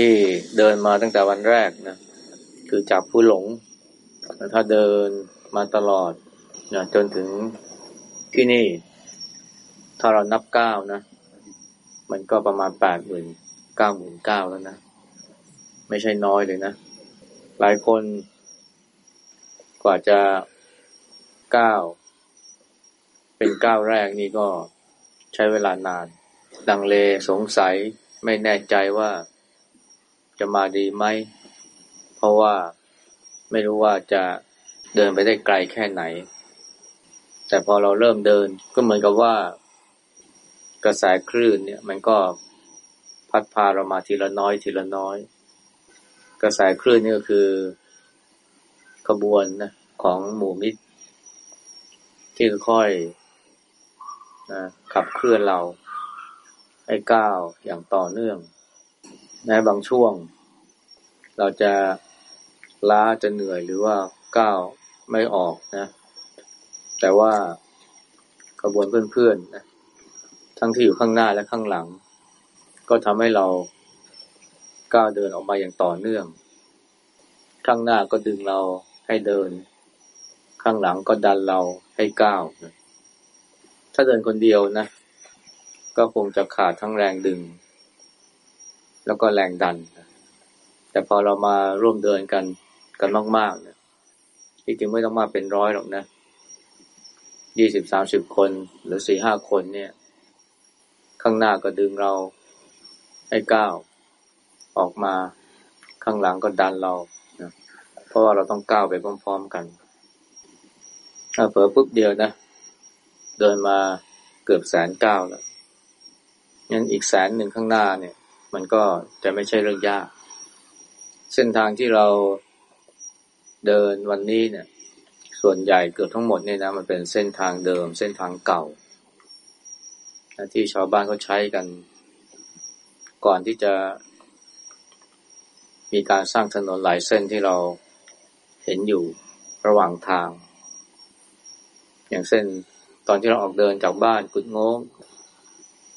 ที่เดินมาตั้งแต่วันแรกนะคือจากผู้หลง ถ้าเดินมาตลอดนะจนถึงที่นี่ ถ้าเรานับเก้านะ มันก็ประมาณแปดหมื่นเก้าหมื่นเก้าแล้วนะ ไม่ใช่น้อยเลยนะ หลายคนกว่าจะเก้าเป็นก้าวแรกนี่ก็ใช้เวลานาน ดังเลสงสัยไม่แน่ใจว่า จะมาดีไหม เพราะว่าไม่รู้ว่าจะเดินไปได้ไกลแค่ไหน แต่พอเราเริ่มเดินก็เหมือนกับว่ากระแสคลื่นเนี่ย มันก็พัดพาเรามาทีละน้อยทีละน้อย กระแสคลื่นนี่ก็คือขบวนนะของหมู่มิตร ที่ค่อยนะขับเคลื่อนเราให้ก้าวอย่างต่อเนื่อง ในบางช่วง เราจะล้าจะเหนื่อยหรือว่าก้าวไม่ออกนะ แต่ว่าขบวนเพื่อนๆนะทั้งที่อยู่ข้างหน้าและข้างหลัง ก็ทำให้เราก้าวเดินออกมาอย่างต่อเนื่อง ข้างหน้าก็ดึงเราให้เดิน ข้างหลังก็ดันเราให้ก้าวนะถ้าเดินคนเดียวนะ ก็คงจะขาดทั้งแรงดึง แล้วก็แรงดัน แต่พอเรามาร่วมเดินกันกันมากๆเนี่ยที่จริงไม่ต้องมาเป็นร้อยหรอกนะยี่สิบสามสิบคนหรือสี่ห้าคนเนี่ย ข้างหน้าก็ดึงเราให้ก้าวออกมาข้างหลังก็ดันเรานะเพราะว่าเราต้องก้าวไปพร้อมๆกันถ้าเผลอปุ๊บเดียวนะเดินมาเกือบแสนเก้าแล้วงั้นอีกแสนหนึ่งข้างหน้าเนี่ย มันก็จะไม่ใช่เรื่องยาก เส้นทางที่เราเดินวันนี้เนี่ย ส่วนใหญ่เกือบทั้งหมดเนี่ยนะ มันเป็นเส้นทางเดิม เส้นทางเก่า ที่ชาวบ้านเขาใช้กัน ก่อนที่จะ มีการสร้างถนนหลายเส้นที่เราเห็นอยู่ระหว่างทาง อย่างเส้นตอนที่เราออกเดินจากบ้านกุดโง้ง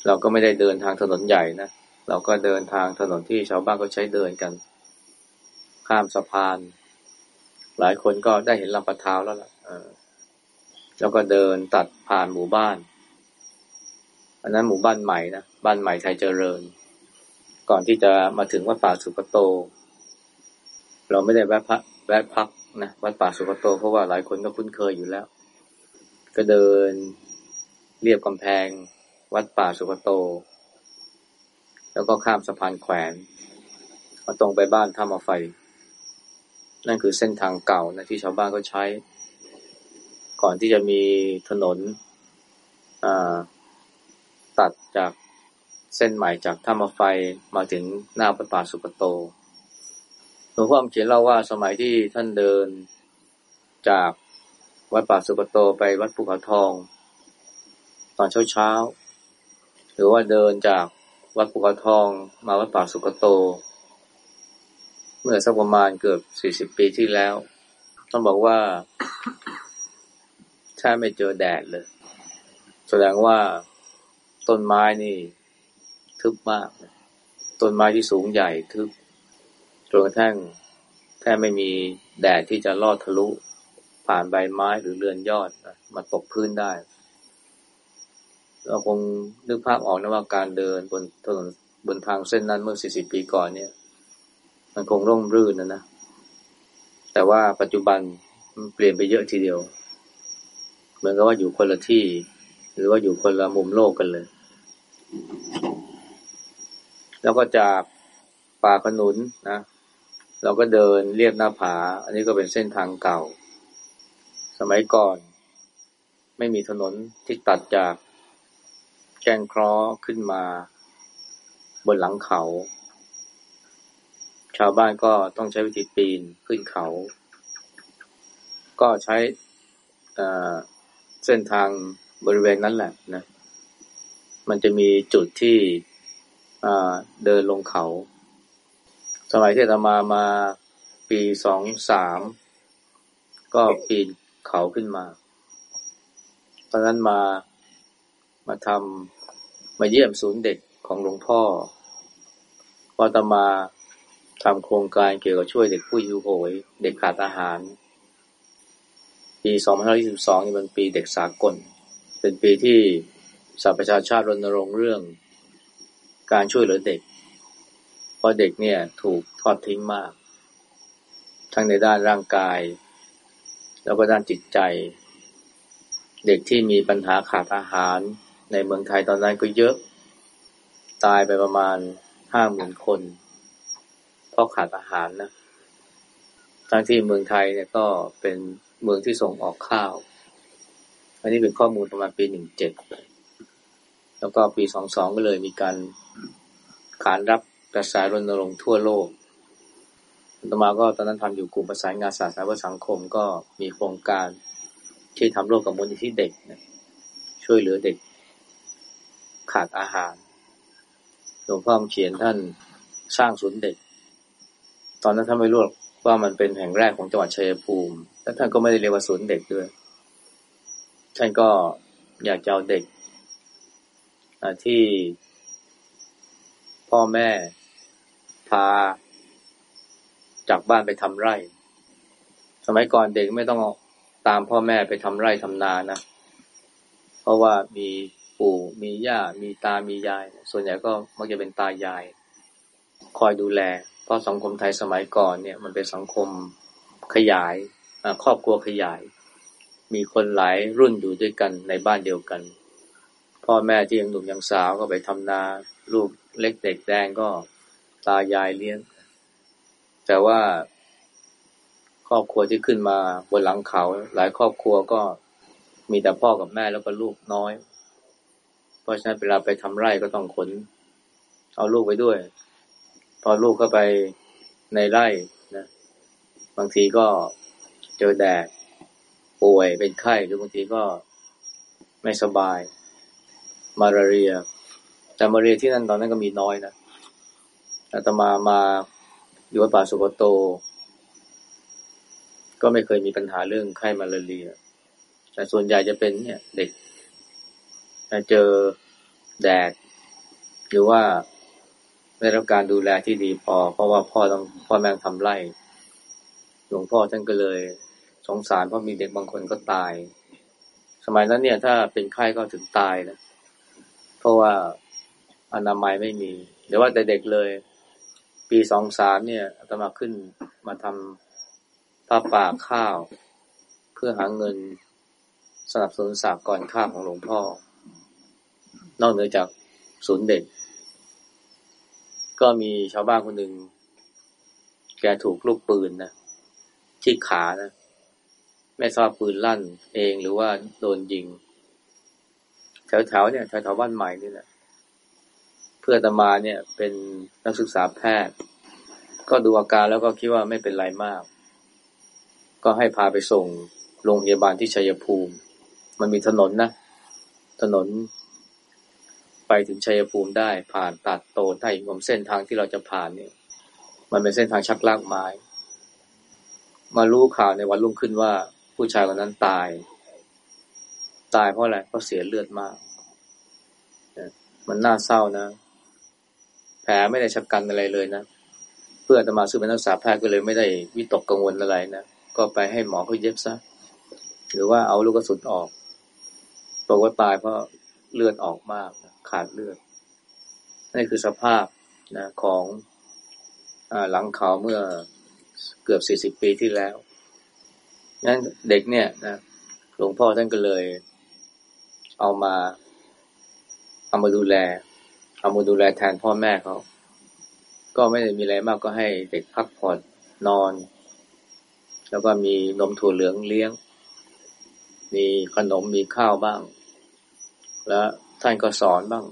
เราก็ไม่ได้เดินทางถนนใหญ่นะ เราก็เดินทางถนนที่ชาวบ้านก็ใช้เดินกัน ข้ามสะพาน หลายคนก็ได้เห็นลำปะเท้าแล้วล่ะแล้วก็เดินตัดผ่านหมู่บ้าน อันนั้นหมู่บ้านใหม่นะ บ้านใหม่ไทยเจริญ ก่อนที่จะมาถึงวัดป่าสุกโต เราไม่ได้แวะพักแวะพักนะวัดป่าสุกโต เพราะว่าหลายคนก็คุ้นเคยอยู่แล้ว ก็เดินเรียบกำแพง วัดป่าสุกโต แล้วก็ข้ามสะพานแขวนมาตรงไปบ้านท่ามาไฟ นั่นคือเส้นทางเก่านะที่ชาวบ้านก็ใช้ ก่อนที่จะมีถนนตัดจากเส้นใหม่จากท่ามาไฟมาถึงหน้าวัดป่าสุกโตหลวงพ่อเขียนเล่าว่าสมัยที่ท่านเดินจากวัดป่าสุกโตไปวัดภูเขาทอง ตอนเช้าเช้าหรือว่าเดินจาก วัดภูเขาทอง มาวัดป่าสุกโต เมื่อสักประมาณเกือบสี่สิบปีที่แล้ว ต้องบอกว่าแทบไม่เจอแดดเลย แสดงว่าต้นไม้นี่ทึบมาก ต้นไม้ที่สูงใหญ่ทึบจนกระทั่งแทบไม่มีแดดที่จะลอดทะลุ ผ่านใบไม้หรือเรือนยอดมาตกพื้นได้ เราคงนึกภาพออกนะว่าการเดินบนถนนบนทางเส้นนั้นเมื่อ 40 ปีก่อนเนี่ย มันคงร่มรื่นนะนะ แต่ว่าปัจจุบันมันเปลี่ยนไปเยอะทีเดียว เหมือนกับว่าอยู่คนละที่ หรือว่าอยู่คนละมุมโลกกันเลย แล้วก็จากป่าขนุนนะ เราก็เดินเรียบหน้าผา อันนี้ก็เป็นเส้นทางเก่า สมัยก่อน ไม่มีถนนที่ตัดจาก แก้งครอขึ้นมา บนหลังเขา ชาวบ้านก็ต้องใช้วิธีปีนขึ้นเขา ก็ใช้เส้นทางบริเวณนั้นแหละนะ มันจะมีจุดที่เดินลงเขา สมัยที่ตมามาปีสองสามก็ปีนเขาขึ้นมา ตอนนั้นมา มาทำมาเยี่ยมศูนย์เด็กของหลวงพ่อพอตมาทำโครงการเกี่ยวกับช่วยเด็กผู้หิวโหย เด็กขาดอาหาร ปี 2522 นี่เป็นปีเด็กสากล เป็นปีที่สหประชาชาติรณรงค์เรื่อง การช่วยเหลือเด็ก เพราะเด็กเนี่ยถูกทอดทิ้งมาก ทั้งในด้านร่างกาย แล้วก็ด้านจิตใจ เด็กที่มีปัญหาขาดอาหาร ในเมืองไทยตอนนั้นก็เยอะ ตายไปประมาณห้าหมื่นคน เพราะขาดอาหารนะทั้งที่เมืองไทยเนี่ยก็เป็นเมืองที่ส่งออกข้าว อันนี้เป็นข้อมูลประมาณปีหนึ่งเจ็ด แล้วก็ปีสองสองก็เลยมีการขานรับกระแสรณรงค์ทั่วโลกต่อมาก็ตอนนั้นทำอยู่กลุ่มประสานงานศาสนาและสังคมก็มีโครงการที่ทำร่วมกับมูลนิธิเด็กนะช่วยเหลือเด็ก ขาดอาหารหลวงพ่อเขียนท่านสร้างศูนย์เด็ก ตอนนั้นท่านไม่รู้ว่ามันเป็นแห่งแรกของจังหวัดชัยภูมิ และท่านก็ไม่ได้เรียกว่าศูนย์เด็กด้วย ท่านก็อยากจะเอาเด็กที่พ่อแม่พาจากบ้านไปทำไร่ สมัยก่อนเด็กไม่ต้องตามพ่อแม่ไปทำไร่ทำนานะ เพราะว่ามี ปู่มีย่ามีตามียาย ส่วนใหญ่ก็มักจะเป็นตายาย คอยดูแล เพราะสังคมไทยสมัยก่อนเนี่ยมันเป็นสังคมขยายครอบครัวขยาย มีคนหลายรุ่นอยู่ด้วยกันในบ้านเดียวกัน พ่อแม่ที่ยังหนุ่มยังสาวก็ไปทำนาลูกเล็กเด็กแดงก็ตายายเลี้ยง แต่ว่าครอบครัวที่ขึ้นมาบนหลังเขา หลายครอบครัวก็มีแต่พ่อกับแม่แล้วก็ลูกน้อย เพราะฉะนั้นเวลาไปทำไร่ก็ต้องขน เอาลูกไปด้วย พอลูกเข้าไปในไร่นะบางทีก็เจอแดดป่วยเป็นไข้หรือบางทีก็ไม่สบาย มาลาเรีย แต่มาเรียที่นั่นตอนนั้นก็มีน้อยนะอาตมามาอยู่วัดป่าสุโกโต ก็ไม่เคยมีปัญหาเรื่องไข้มาลาเรีย แต่ส่วนใหญ่จะเป็นเนี่ย เด็ก เจอแดด หรือว่าได้รับการดูแลที่ดีพอ เพราะว่าพ่อต้องพ่อแม่ทำไร่ หลวงพ่อท่านก็เลยสงสารเพราะมีเด็กบางคนก็ตาย สมัยนั้นเนี่ย ถ้าเป็นไข้ก็ถึงตายนะเพราะว่าอนามัยไม่มีเดี๋ยวว่าแต่เด็กเลย ปีสองสามเนี่ยอาตมาขึ้นมาทำผ้าป่าข้าว เพื่อหาเงินสนับสนุนสากรข้าวของหลวงพ่อ นอกเหนือจากศูนย์เด็ก ก็มีชาวบ้านคนหนึ่งแกถูกลูกปืนนะที่ขานะไม่ทราบปืนลั่นเองหรือว่าโดนยิงแถวๆเนี่ยแถวๆบ้านใหม่นี่แหละเพื่อตมาเนี่ย เป็นนักศึกษาแพทย์ ก็ดูอาการแล้วก็คิดว่าไม่เป็นไรมาก ก็ให้พาไปส่งโรงพยาบาลที่ชัยภูมิ มันมีถนนนะ ถนน ไปถึงชัยภูมิได้ ผ่านตัดโตนถ้าอีกผมเส้นทางที่เราจะผ่านเนี่ย มันเป็นเส้นทางชักลากไม้ มารู้ข่าวในวันรุ่งขึ้นว่า ผู้ชายคนนั้นตาย ตายเพราะอะไรเพราะเสียเลือดมาก มันน่าเศร้านะ แผลไม่ได้ชักกันอะไรเลยนะ เพื่อนจะมาซื้อเป็นนักศึกษาแพทย์ก็เลยไม่ได้วิตกกังวลอะไรนะ ก็ไปให้หมอเขาเย็บซะ หรือว่าเอาลูกกระสุนออกบอกว่าตายเพราะ เลือดออกมากขาดเลือดนี่คือสภาพนะของอหลังเขาเมื่อเกือบสี่สิบปีที่แล้วนั้นเด็กเนี่ยนะหลวงพ่อท่านก็เลย เอามาเอามาดูแล เอามาดูแลแทนพ่อแม่เขาก็ไม่ได้มีอะไรมากก็ให้เด็กพักผ่อนนอน แล้วก็มีนมถั่วเหลืองเลี้ยง มีขนมมีข้าวบ้าง แล้วท่านก็สอนบ้าง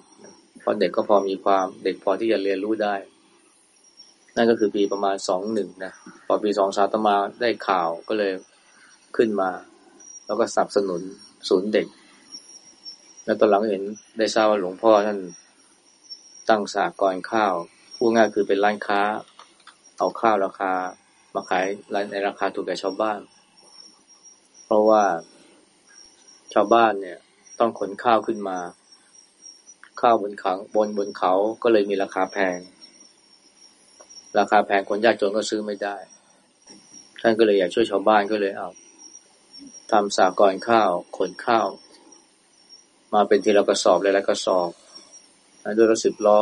เพราะเด็กก็พอมีความเด็กพอที่จะเรียนรู้ได้ นั่นก็คือปีประมาณสองหนึ่งนะพอปีสองสาตมาได้ข่าวก็เลยขึ้นมา แล้วก็สนับสนุนศูนย์เด็ก แล้วตอนหลังเห็นได้ทราบว่าหลวงพ่อท่านตั้งสากรข้าวพูดง่ายคือเป็นร้านค้า เอาข้าวราคา มาขายในราคาถูกแก่ชาวบ้าน เพราะว่าชาวบ้านเนี่ย ต้องขนข้าวขึ้นมา ข้าวบนขังบนบนเขาก็เลยมีราคาแพง ราคาแพงคนยากจนก็ซื้อไม่ได้ ท่านก็เลยอยากช่วยชาวบ้านก็เลยเอาทำสากรข้าวขนข้าว มาเป็นทีละกระสอบเลยล้วกระสอบด้วยรถสิบล้อ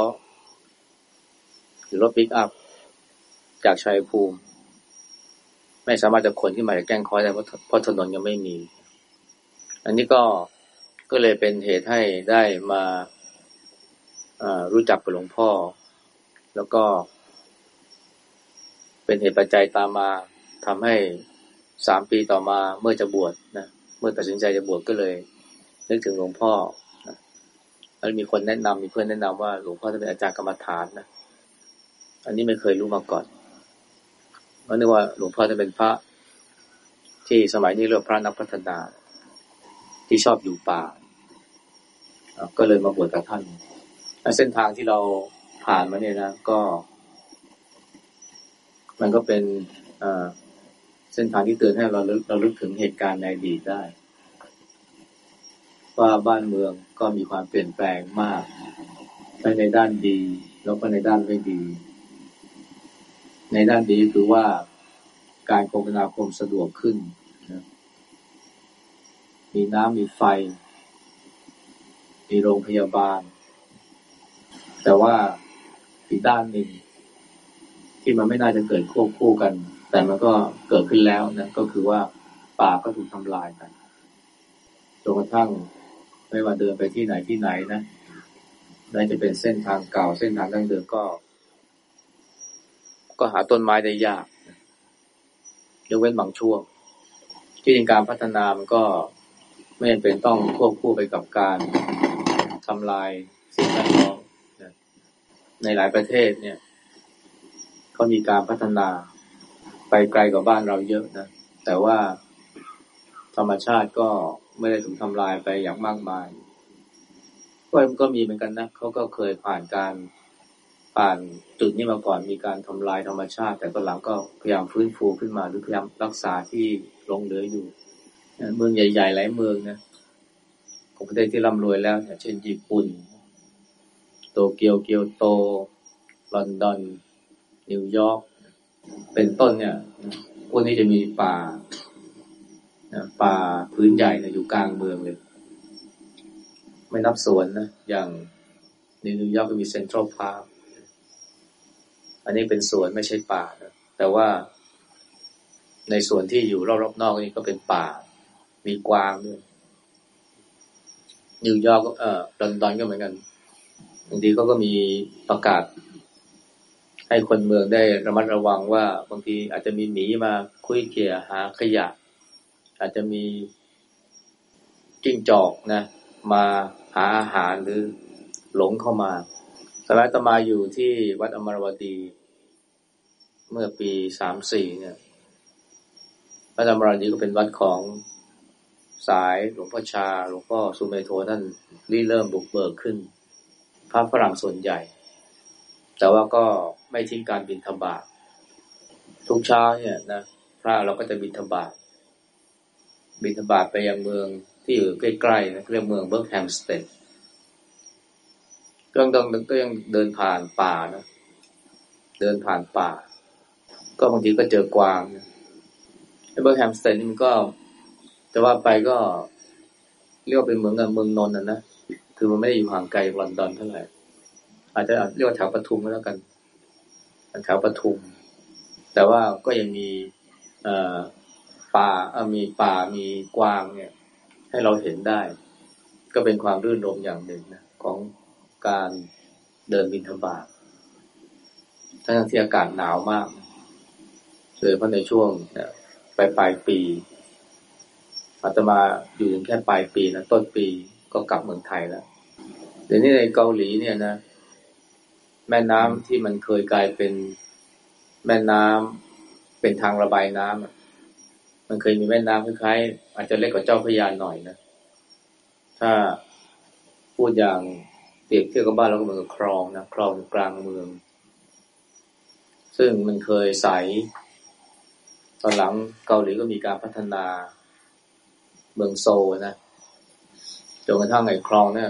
หรือรถปิกอัพ จากชัยภูมิ ไม่สามารถจะขนขึ้นมาจากแก้งคอยได้เพราะถนนยังไม่มี อันนี้ก็ ก็เลยเป็นเหตุให้ได้มารู้จักกับหลวงพ่อ แล้วก็ เป็นเหตุปัจจัยตามมาทำให้สามปีต่อมาเมื่อจะบวชนะเมื่อตัดสินใจจะบวชก็เลย นึกถึงหลวงพ่อแล้วมีคนแนะนำมีเพื่อนแนะนำว่าหลวงพ่อจะเป็นอาจารย์กรรมฐานนะอันนี้ไม่เคยรู้มาก่อนเพราะนึกว่าหลวงพ่อจะเป็นพระที่สมัยนี้เรียกพระนักพัฒนา ที่ชอบอยู่ป่า ก็เลยมาบวชกับท่านเส้นทางที่เราผ่านมาเนี่ยนะก็ มันก็เป็นเส้นทางที่เตือนให้เราเราลึกถึงเหตุการณ์ในอดีตได้ ว่าบ้านเมืองก็มีความเปลี่ยนแปลงมากทั้งในด้านดี แล้วก็ในด้านไม่ดี ในด้านดีคือว่าการคมนาคมสะดวกขึ้นนะมีน้ำมีไฟ มีโรงพยาบาล แต่ว่าอีกด้านหนึ่ง ที่มันไม่น่าจะเกิดควบคู่กัน แต่มันก็เกิดขึ้นแล้วนะก็คือว่าป่าก็ถูกทำลายไปจนกระทั่งไม่ว่าเดินไปที่ไหนที่ไหนนะนั่นจะเป็นเส้นทางเก่าเส้นทางดั้งเดิมก็ ก็หาต้นไม้ได้ยากยกเว้นบางช่วง ที่จริงการพัฒนามันก็ไม่จำเป็นต้องควบคู่ไปกับการ ทำลายสิ่งแวดล้อมในหลายประเทศเนี่ยเขามีการพัฒนาไปไกลกว่าบ้านเราเยอะนะ แต่ว่าธรรมชาติก็ไม่ได้ถูกทำลายไปอย่างมากมายก็ก็มีเหมือนกันนะเขาก็เคยผ่านการผ่านจุดนี้มาก่อนมีการทำลายธรรมชาติ แต่ก็หลังก็พยายามฟื้นฟูขึ้นมาหรือพยายามรักษาที่ลงเหลืออยู่เมืองใหญ่ๆหลายเมืองนะ ของประเทศที่ร่ำรวยแล้วเช่นญี่ปุ่น โตเกียวเกียวโต ลอนดอน นิวยอร์กเป็นต้นเนี่ยพวกนี้จะมีป่าป่าผืนใหญ่นะอยู่กลางเมืองเลย ไม่นับสวนนะ อย่างในนิวยอร์กก็มี Central Park อันนี้เป็นสวนไม่ใช่ป่านะแต่ว่าในส่วนที่อยู่รอบๆนอกนี่ก็เป็นป่า มีกวางด้วย นิวยอร์กเอ่อลอนดอนก็เหมือนกันบางทีเขาก็มีประกาศ ให้คนเมืองได้ระมัดระวังว่าบางทีอาจจะมีหมีมาคุยเกี่ยหาขยะ อาจจะมีจิ้งจอกนะ มาหาอาหารหรือหลงเข้ามาสมัยตมาอยู่ที่วัดอมรวดี เมื่อปีสามสี่เนี่ย วัดอมรวดีก็เป็นวัดของ สายหลวงพ่อชา หลวงพ่อสุเมโทท่านรีเริ่มบุกเบิกขึ้น พระฝรั่งส่วนใหญ่ แต่ว่าก็ไม่ทิ้งการบิณฑบาตทุกเช้าเนี่ยนะพระเราก็จะบิณฑบาตบิณฑบาตไปยังเมืองที่อยู่ใกล้ๆนะเรียกเมือง Berkhamsted ก็ต้องก็ยังเดินผ่านป่านะเดินผ่านป่า ก็บางทีก็เจอกวาง Berkhamsted นี่มันก็ จะว่าไปก็เรียกว่าเป็นเหมืองกับเมืองนนท์นะนะคือมันไม่ได้อยู่ห่างไกลลอนดอนเท่าไหร่อาจจะเรียกว่าแถวปทุมก็แล้วกันแถวปทุม แต่ว่าก็ยังมีป่ามีป่ามีกวางเนี่ย ให้เราเห็นได้ ก็เป็นความรื่นรมอย่างหนึ่งนะของการเดินบินธบาตทั้งที่อากาศหนาวมากโดยเฉพาะในช่วงปลายปลายปี อาตมาอยู่ถึงแค่ปลายปีนะต้นปีก็กลับเมืองไทยแล้วเดี๋ยวนี้ในเกาหลีเนี่ยนะ แม่น้ำที่มันเคยกลายเป็นแม่น้ำเป็นทางระบายน้ำมันเคยมีแม่น้ำคล้ายๆอาจจะเล็กกว่าเจ้าพยาหน่อยนะ ถ้าพูดอย่างเปรียบเทียบกับบ้านเราก็เหมือนกับคลองนะคลองกลางเมือง ซึ่งมันเคยใส ตอนหลังเกาหลีก็มีการพัฒนา เมืองโซนะจนกระทั่งไอ้คลองเนี่ย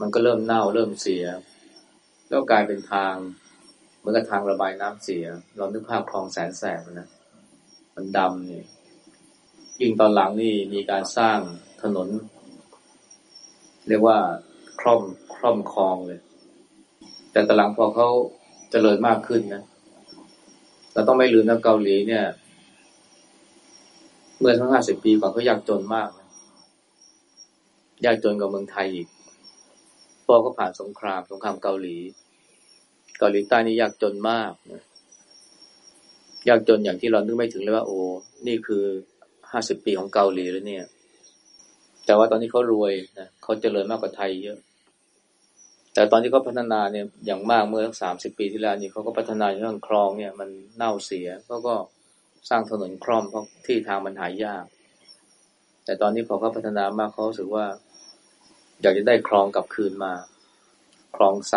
มันก็เริ่มเน่าเริ่มเสีย แล้วกลายเป็นทางเหมือนกับทางระบายน้ำเสีย เรานึกภาพคลองแสนแสบนะมันดำนี่ยิ่งตอนหลังนี่มีการสร้างถนน เรียกว่าคล่อมคล่อมคลองเลย แต่ตอนหลังพอเขาเจริญมากขึ้นนะเราต้องไม่ลืมนะเกาหลีเนี่ย เมื่อทั้งห้าสิบปีก่อนเขายากจนมากนะยากจนกว่าเมืองไทยอีกพอก็ผ่านสงครามสงครามเกาหลี เกาหลีใต้นี่ยากจนมากนะยากจนอย่างที่เรานึกไม่ถึงเลยว่า โอ้นี่คือห้าสิบปีของเกาหลีแล้วเนี่ย แต่ว่าตอนนี้เขารวยนะเขาเจริญมากกว่าไทยเยอะ แต่ตอนที่เขาพัฒนาเนี่ยอย่างมากเมื่อสามสิบปีที่แล้วนี่เขาก็พัฒนาเรื่องคลองเนี่ย มันเน่าเสียเขาก็ สร้างถนนคล่อมเพราะที่ทางมันหายยาก แต่ตอนนี้พอเขาพัฒนามากเขาสึกว่า อยากจะได้คลองกลับคืนมา คลองใส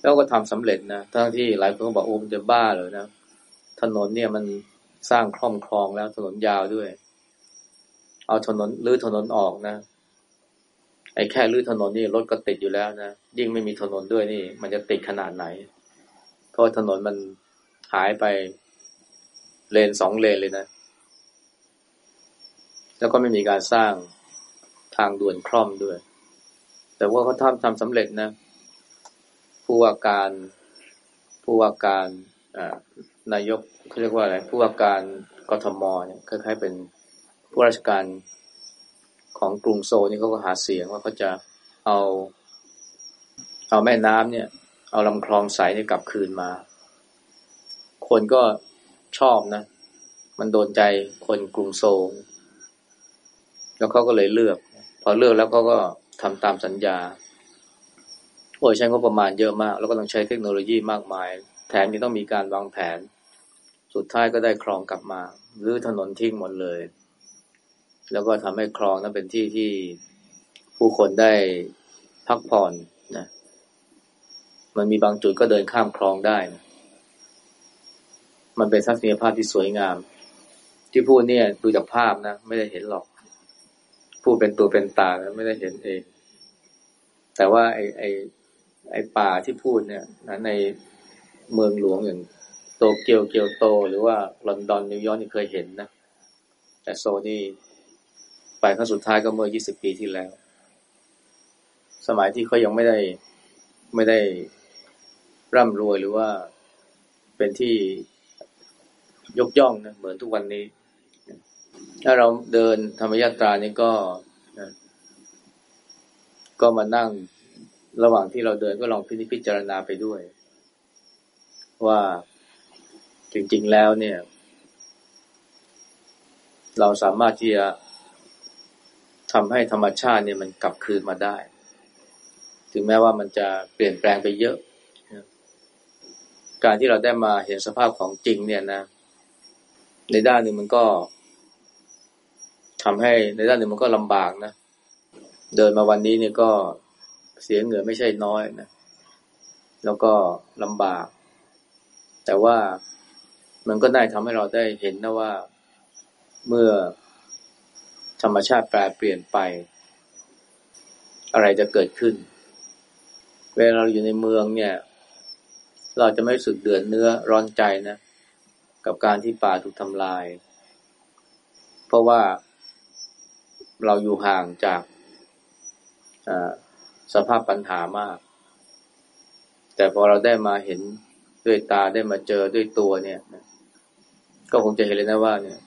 แล้วก็ทำสำเร็จนะทั้งที่หลายคนก็บอกโอ้มันจะบ้าเลยนะ ถนนเนี่ยมันสร้างคล่อมคลองแล้วถนนยาวด้วย เอาถนนรื้อถนนออกนะ ไอ้แค่รื้อถนนนี่รถก็ติดอยู่แล้วนะ ยิ่งไม่มีถนนด้วยนี่ มันจะติดขนาดไหน เพราะถนนมันหายไป เลนสองเลนเลยนะ แล้วก็ไม่มีการสร้างทางด่วนคล่อมด้วย แต่ว่าเขาทำทำสำเร็จนะ ผู้ว่าการผู้ว่าการนายกเขาเรียกว่าอะไรผู้ว่าการกทมเนี่ยคล้ายๆเป็นผู้ราชการของกรุงโซนี่เขาก็หาเสียงว่าเขาจะเอาเอาแม่น้ำเนี่ย เอาลำคลองใสนี่กลับคืนมา คนก็ ชอบนะ มันโดนใจคนกรุงโซลแล้วเขาก็เลยเลือก พอเลือกแล้วเขาก็ทำตามสัญญาโอ้ยใช้งบประมาณเยอะมาก แล้วก็ต้องใช้เทคโนโลยีมากมาย แถมยังต้องมีการวางแผน สุดท้ายก็ได้คลองกลับมาหรือถนนทิ้งหมดเลย แล้วก็ทำให้คลองนั้นเป็นที่ที่ผู้คนได้พักผ่อนนะ มันมีบางจุดก็เดินข้ามคลองได้นะ มันเป็นทัศนียภาพที่สวยงาม ที่พูดเนี่ยดูจากภาพนะไม่ได้เห็นหรอก พูดเป็นตัวเป็นตานะไม่ได้เห็นเอง แต่ว่าไอไอไอป่าที่พูดเนี่ยนะในเมืองหลวงอย่างโตเกียวเกียวโต หรือว่าลอนดอนนิวยอร์กนี่เคยเห็นนะแต่โซนี่ไปครั้งสุดท้ายก็เมื่อ 20 ปีที่แล้ว สมัยที่เขายังไม่ได้ไม่ได้ร่ำรวยหรือว่าเป็นที่ ยกย่องนะเหมือนทุกวันนี้ ถ้าเราเดินธรรมยาตรานี่ก็นะก็มานั่งระหว่างที่เราเดินก็ลองพิจพิจารณาไปด้วย ว่าจริง ๆ แล้วเนี่ย เราสามารถที่จะทำให้ธรรมชาติเนี่ยมันกลับคืนมาได้ ถึงแม้ว่ามันจะเปลี่ยนแปลงไปเยอะ การที่เราได้มาเห็นสภาพของจริงเนี่ยนะ ในด้านหนึ่งมันก็ทำให้ในด้านหนึ่งมันก็ลำบากนะ เดินมาวันนี้เนี่ยก็เสียเหงื่อไม่ใช่น้อยนะ แล้วก็ลำบาก แต่ว่ามันก็ได้ทำให้เราได้เห็นนะว่าเมื่อธรรมชาติแปรเปลี่ยนไป อะไรจะเกิดขึ้น เวลาเราอยู่ในเมืองเนี่ย เราจะไม่รู้สึกเดือดเนื้อร้อนใจนะ กับการที่ป่าถูกทำลาย เพราะว่าเราอยู่ห่างจากสภาพปัญหามาก แต่พอเราได้มาเห็นด้วยตาได้มาเจอด้วยตัวเนี่ยก็คงจะเห็นเลยนะว่า เนี่ย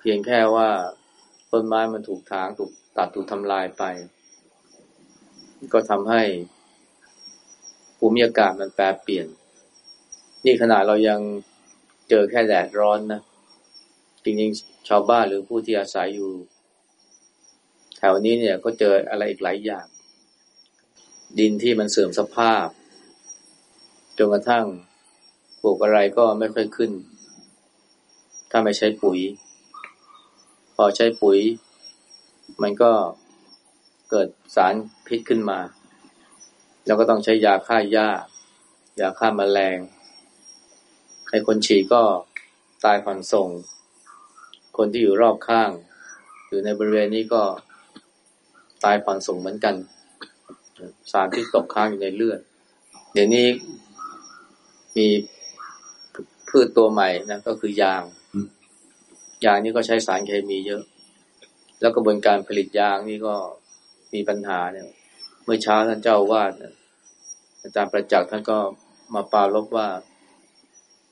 เพียงแค่ว่าต้นไม้มันถูกถางถูกตัดถูกทำลายไป ก็ทำให้ภูมิอากาศมันแปรเปลี่ยน นี่ขนาดเรายัง เจอแค่แดดร้อนนะจริงๆชาวบ้านหรือผู้ที่อาศัยอยู่ แถวนี้เนี่ยก็เจออะไรอีกหลายอย่าง ดินที่มันเสื่อมสภาพจนกระทั่งปลูกอะไรก็ไม่ค่อยขึ้น ถ้าไม่ใช้ปุ๋ย พอใช้ปุ๋ย มันก็เกิดสารพิษขึ้นมา แล้วก็ต้องใช้ยาฆ่าหญ้ายาฆ่ามาแมลง ใครคนฉีดก็ตายผ่อนส่ง คนที่อยู่รอบข้าง อยู่ในบริเวณนี้ก็ตายผ่อนส่งเหมือนกัน สารที่ตกค้างอยู่ในเลือด เดี๋ยวนี้มีพืชตัวใหม่นะก็คือยาง ยางนี่ก็ใช้สารเคมีเยอะ แล้วกระบวนการผลิตยางนี่ก็มีปัญหาเนี่ย เมื่อเช้าท่านเจ้าวาดอาจารย์ประจักษ์ท่านก็มาปาลบว่า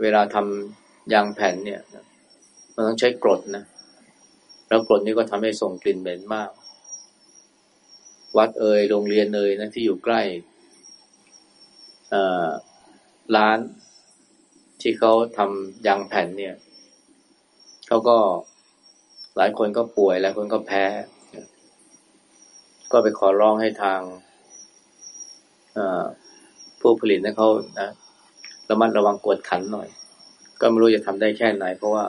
เวลาทำยางแผ่นเนี่ยมันต้องใช้กรดนะ แล้วกรดนี่ก็ทำให้ส่งกลิ่นเหม็นมาก วัดเอ่ยโรงเรียนเอ่ยนะที่อยู่ใกล้ร้านที่เขาทำยางแผ่นเนี่ยเขาก็หลายคนก็ป่วยหลายคนก็แพ้ ก็ไปขอร้องให้ทางผู้ผลิตนะเขานะ ระมัดระวังกวดขันหน่อย ก็ไม่รู้จะทำได้แค่ไหน เพราะว่า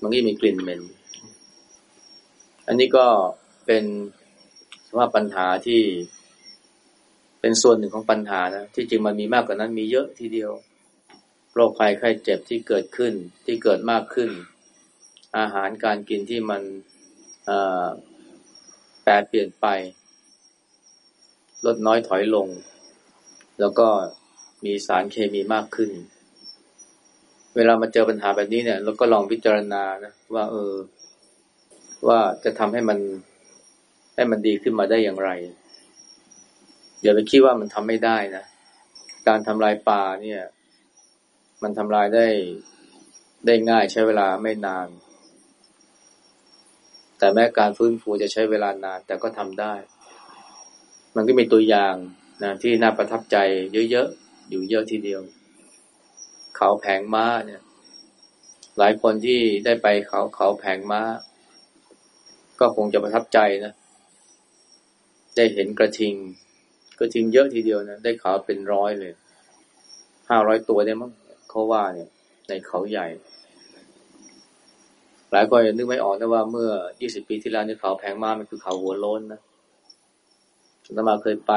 มันก็มีกลิ่นเหม็น อันนี้ก็เป็นสภาปัญหาที่เป็นส่วนหนึ่งของปัญหานะ ที่จริงมันมีมากกว่านั้นมีเยอะทีเดียว โรคภัยไข้เจ็บที่เกิดขึ้น ที่เกิดมากขึ้น อาหารการกินที่มันแปรเปลี่ยนไป ลดน้อยถอยลง แล้วก็ มีสารเคมีมากขึ้น เวลามาเจอปัญหาแบบนี้เนี่ย เราก็ลองพิจารณานะว่าเออ ว่าจะทำให้มันให้มันดีขึ้นมาได้อย่างไร อย่าไปคิดว่ามันทำไม่ได้นะ การทำลายป่าเนี่ย มันทำลายได้ได้ง่ายใช้เวลาไม่นาน แต่แม้การฟื้นฟูจะใช้เวลานาน แต่ก็ทำได้ มันก็มีตัวอย่างนะที่น่าประทับใจเยอะ อยู่เยอะทีเดียว เขาแผงม้าเนี่ย หลายคนที่ได้ไปเขาเขาแผงม้า ก็คงจะประทับใจนะ ได้เห็นกระทิง กระทิงเยอะทีเดียวนะ ได้เขาเป็นร้อยเลย ห้าร้อยตัวได้มั้งเขาว่าเนี่ย ในเขาใหญ่ หลายคนนึกไม่ออกนะว่าเมื่อยี่สิบปีที่แล้วนี่เขาแผงม้ามันคือเขาหัวโล้นนะฉันมาเคยไป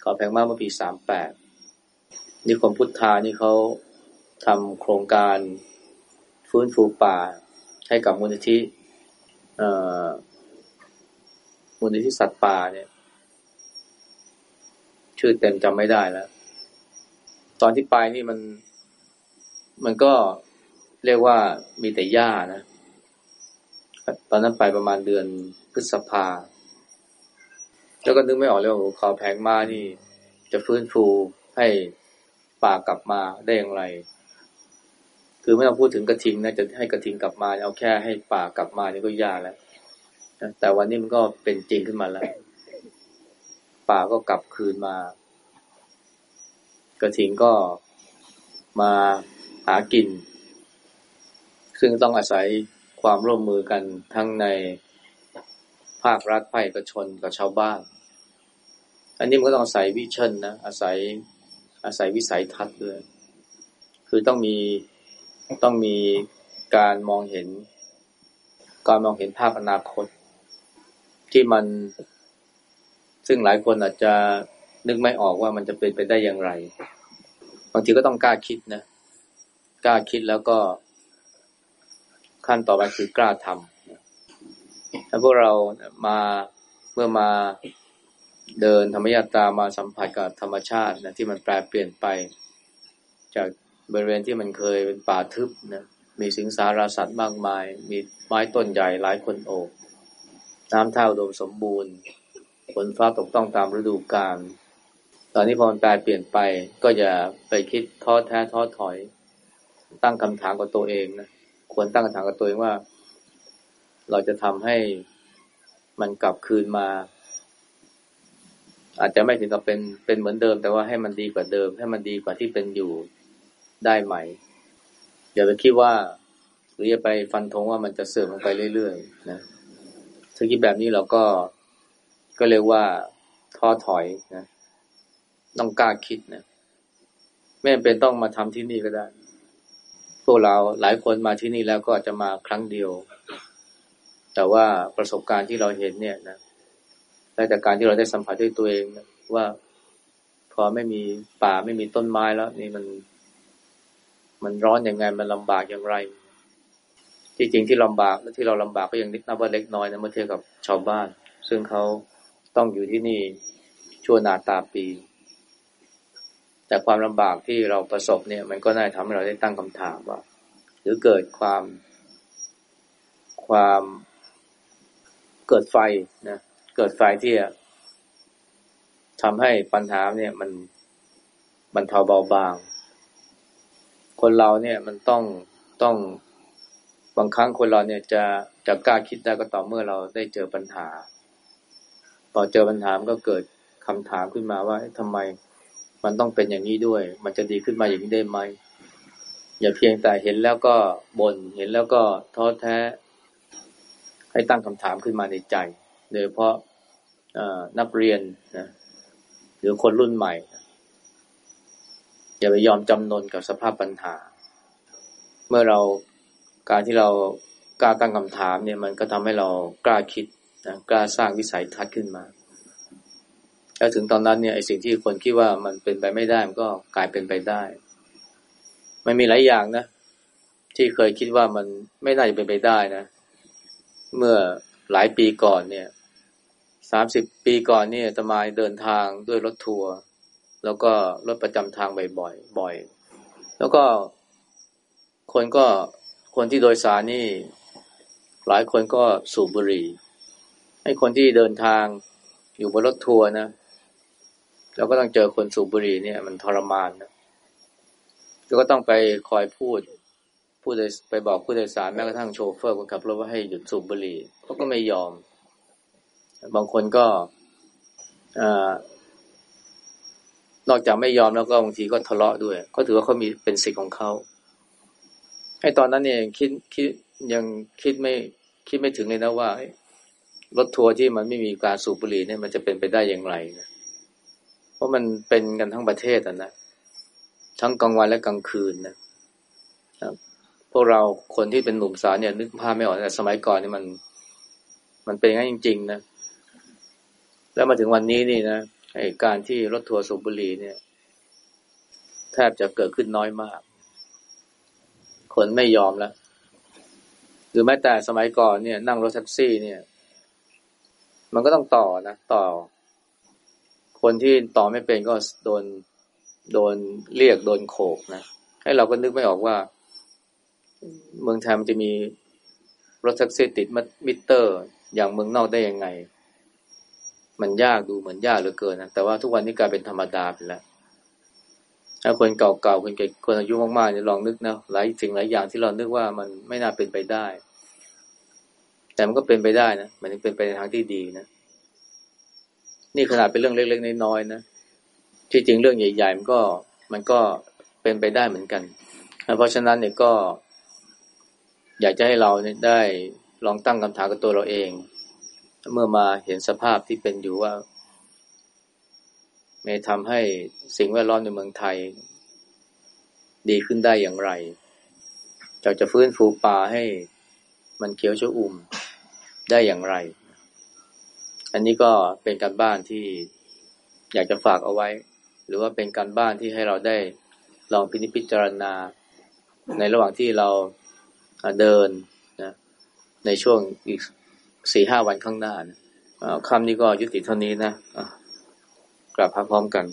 เขาแผงม้าเมื่อปีสามแปด นิคมพุทธานี่เขาทำโครงการฟื้นฟูป่า ให้กับมูลนิธิมูลนิธิสัตว์ป่าเนี่ย ชื่อเต็มจำไม่ได้แล้ว ตอนที่ไปนี่มัน มันก็เรียกว่ามีแต่หญ้านะ ตอนนั้นไปประมาณเดือนพฤษภา แล้วก็นึกไม่ออกเลยว่าขอแพงมานี่ จะฟื้นฟูให้ ป่ากลับมาได้อย่างไร คือไม่ต้องพูดถึงกระทิงนะจะให้กระทิงกลับมาเอาแค่ให้ป่ากลับมานี่ก็ยากแล้วแต่วันนี้มันก็เป็นจริงขึ้นมาแล้ว ป่าก็กลับคืนมา กระทิงก็มาหากิน ซึ่งต้องอาศัยความร่วมมือกันทั้งในภาครัฐภาคเอกชนกับชาวบ้าน อันนี้มันก็ต้องอาศัยวิชั่นนะ อาศัย อาศัยวิสัยทัศน์ด้วย คือต้องมีต้องมีการมองเห็น การมองเห็นภาพอนาคต ที่มัน ซึ่งหลายคนอาจจะนึกไม่ออกว่ามันจะเป็นไปได้อย่างไร บางทีก็ต้องกล้าคิดนะกล้าคิดแล้วก็ ขั้นต่อไปคือกล้าทำถ้าพวกเรามาเมื่อมา เดินธรรมยาตามาสัมผัสกับธรรมชาตินะที่มันแปลเปลี่ยนไป จากบริเวณที่มันเคยเป็นป่าทึบนะมีสิงสาราสัตว์มากมาย มีไม้ต้นใหญ่หลายคนโอบน้ำท่าโดมสมบูรณ์ฝนฟ้าตกต้องตามฤดูกาลตอนนี้พอมันแปลเปลี่ยนไปก็อย่าไปคิดท้อแท้ท้อถอย ตั้งคำถามกับตัวเองนะควรตั้งคำถามกับตัวเองว่า เราจะทำให้มันกลับคืนมา อาจจะไม่ถึงกับเป็นเป็นเหมือนเดิม แต่ว่าให้มันดีกว่าเดิม ให้มันดีกว่าที่เป็นอยู่ได้ไหมอย่าไปคิดว่าหรืออย่าไปฟันธงว่ามันจะเสื่อมลงไปเรื่อยๆนะถ้าคิดแบบนี้เราก็ก็เรียกว่าท้อถอยนะต้องกล้าคิดนะไม่เป็นต้องมาทำที่นี่ก็ได้ พวกเราหลายคนมาที่นี่แล้วก็อาจจะมาครั้งเดียว แต่ว่าประสบการณ์ที่เราเห็นเนี่ยนะ และจากการที่เราได้สัมผัสด้วยตัวเองนะว่าพอไม่มีป่าไม่มีต้นไม้แล้ว นี่มัน มันร้อนอยังไง มันลำบากอย่างไร ที่จริงที่ลำบากและที่เราลำบากก็ยังนิดนับว่าเล็กน้อยนะเมื่อเทียบกับชาวบ้าน ซึ่งเขาต้องอยู่ที่นี่ชั่วนาตาปี แต่ความลำบากที่เราประสบเนี่ย มันก็น่าทำให้เราได้ตั้งคำถามว่า หรือเกิดความความเกิดไฟนะเกิดไฟที่ทำให้ปัญหาเนี่ยมันบรรเทาเบาบาง คนเราเนี่ยมันต้องต้องบางครั้งคนเราเนี่ยจะจะกล้าคิดได้ก็ต่อเมื่อเราได้เจอปัญหา พอเจอปัญหาก็เกิดคำถามขึ้นมาว่าทำไมมันต้องเป็นอย่างนี้ด้วย มันจะดีขึ้นมาอย่างนี้ได้ไหม อย่าเพียงแต่เห็นแล้วก็บน่น เห็นแล้วก็ท้อแท้ ให้ตั้งคำถามขึ้นมาในใจ โดยเพราะ นักเรียนนะหรือคนรุ่นใหม่ อย่าไปยอมจำนนกับสภาพปัญหา เมื่อเราการที่เรากล้าตั้งคำถามเนี่ยมันก็ทำให้เรากล้าคิดนะกล้าสร้างวิสัยทัศน์ขึ้นมาแล้วถึงตอนนั้นเนี่ยไอ้สิ่งที่คนคิดว่ามันเป็นไปไม่ได้มันก็กลายเป็นไปได้ มันมีหลายอย่างนะ ที่เคยคิดว่ามันไม่น่าจะเป็นไปได้นะ เมื่อหลายปีก่อนเนี่ย สามสิบปีก่อนเนี่ยตมายเดินทางด้วยรถทัวร์แล้วก็รถประจำทางบ่อยๆบ่อย แล้วก็คนก็คนที่โดยสารนี่ หลายคนก็สูบบุหรี่ให้คนที่เดินทางอยู่บนรถทัวร์นะเราก็ต้องเจอคนสูบบุหรี่เนี่ย มันทรมานนะแล้วก็ต้องไปคอยพูดพูดไปบอกผู้โดยสารแม้กระทั่งโชเฟอร์คนขับรถว่าให้หยุดสูบบุหรี่เขาก็ไม่ยอม บางคนก็อนอกจากไม่ยอมแล้วก็บางทีก็ทะเลาะด้วยเขาถือว่าเขามีเป็นสิทธิ์ของเขาให้ตอนนั้นเนี่ยคิดคิดยังคิดไม่คิดไม่ถึงเลยนะว่ารถทัวร์ที่มันไม่มีการสูบบุหรี่เนี่ยมันจะเป็นไปได้อย่างไรนะเพราะมันเป็นกันทั้งประเทศอะนะทั้งกลางวันและกลางคืนนะพวกเราคนที่เป็นหนุ่มสาวเนี่ยนึกภาพไม่ออกแต่สมัยก่อนนี่มัน มันเป็นงั้นจริง ๆ นะ แล้วมาถึงวันนี้นี่นะไอการที่รถทัวร์สูบบุหรี่เนี่ยแทบจะเกิดขึ้นน้อยมาก คนไม่ยอมแล้วหรือแม้แต่สมัยก่อนเนี่ย นั่งรถแท็กซี่ เนี่ย มันก็ต้องต่อนะต่อ คนที่ต่อไม่เป็นก็โดนโดนเรียกโดนโขกนะให้เราก็นึกไม่ออกว่า เมืองไทยมันจะมีรถแท็กซี่ติดมิเตอร์ อย่างเมืองนอกได้ยังไง มันยากดูเหมือนยากเหลือเกินนะแต่ว่าทุกวันนี้กลายเป็นธรรมดาไปแล้วถ้าคนเก่าๆคนแก่คนอายุมากๆเนี่ยลองนึกนะหลายสิ่งหลายอย่างที่เรานึกว่ามันไม่น่าเป็นไปได้ แต่มันก็เป็นไปได้นะมันเป็นไปในทางที่ดีนะ นี่ขนาดเป็นเรื่องเล็กๆน้อยๆนะที่จริงเรื่องใหญ่ ๆ มันก็ มันก็เป็นไปได้เหมือนกัน เพราะฉะนั้นเนี่ยก็ อยากจะให้เราเนี่ยได้ลองตั้งคำถามกับตัวเราเอง เมื่อมาเห็นสภาพที่เป็นอยู่ว่าไม่ทำให้สิ่งแวดล้อมในเมืองไทย ดีขึ้นได้อย่างไรจะจะฟื้นฟูป่าให้มันเขียวชอุ่มได้อย่างไร อันนี้ก็เป็นการบ้านที่อยากจะฝากเอาไว้ หรือว่าเป็นการบ้านที่ให้เราได้ลองพินิจพิจารณา ในระหว่างที่เราเดินนะในช่วงอีก สี่ห้าวันข้างหน้านะคำนี้ก็ยุติเท่านี้นะกลับพร้อมกัน